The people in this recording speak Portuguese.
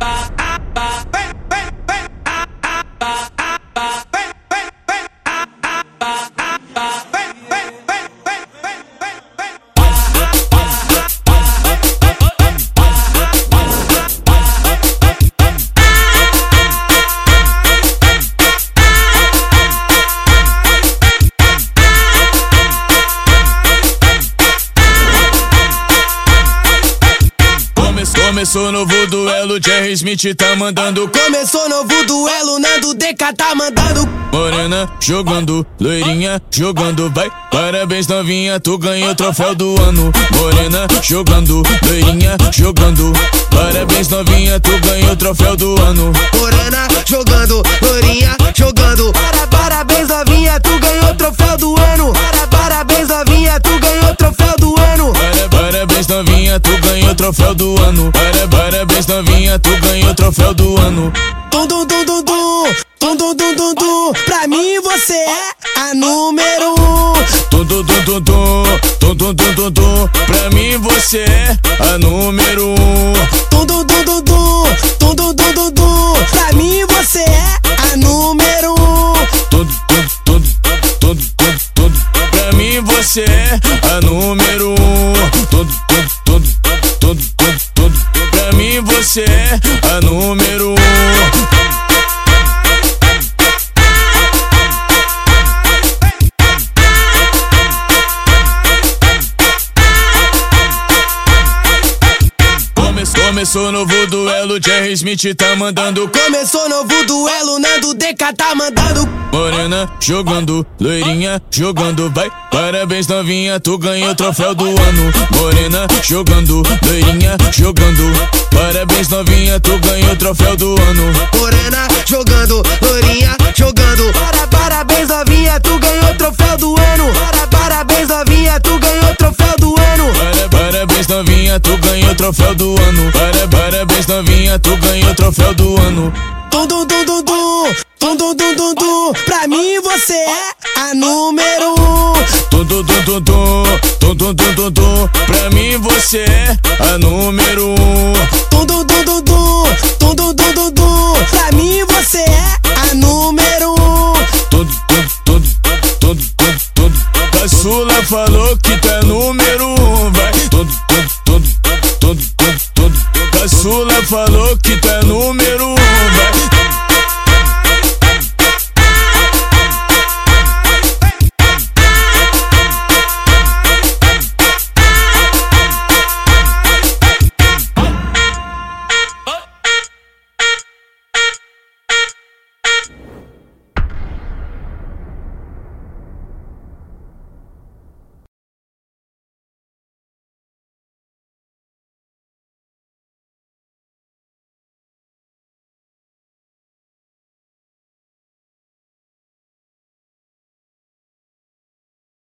Bye. Começou novo duelo, Jerry Smith tá mandando. Começou novo duelo, Nando DK tá mandando. Morena jogando, loirinha jogando, vai. Parabéns novinha, tu ganhou o troféu do ano. Morena jogando, loirinha jogando. Parabéns novinha, tu ganhou o troféu do ano. Morena jogando, novinha, tu ganhou o troféu do ano. Para, parabéns novinha, tu ganhou o troféu do ano. Tum, tum, tum, tum, tum. Tum, tum, tum, tum, tum. Pra mim você é a número um. Tum, tum, tum, tum, tum. Tum, tum, tum, tum, tum. Pra mim você é a número um. Tum, tum, tum, tum, tum. Tum, tum, tum, tum, tum. Pra mim você é a número um. Tum, tum, tum, tum, tum, tum. Pra mim você é a número um. Você é número um. Começou novo duelo, Jerry Smith tá mandando. Começou novo duelo, Nando DK tá mandando. Morena jogando, loirinha jogando, vai. Parabéns novinha, tu ganhou o troféu do ano. Morena jogando, loirinha jogando. Parabéns novinha, tu ganhou o troféu do ano. Morena jogando, loirinha jogando. Para, parabéns novinha, tu ganhou o troféu do ano. Troféu do ano. Para, parabéns novinha, tu ganhou o troféu do ano. Tum, tum, tum, tum, tum. Tum, tum, tum, tum, tum. Pra mim você é a número um. Tum, tum, tum, tum, tum. Tum, tum, tum, tum, tum. Pra mim você é a número um. Tum, tum, tum, tum, tum. Tum, tum, tum, tum, tum. Pra mim você é a número um. Tum, tum, tum, tum, tum, tum. Caçula falou que tá número um, vai. Tum, tum, Caçula falou que tá número um.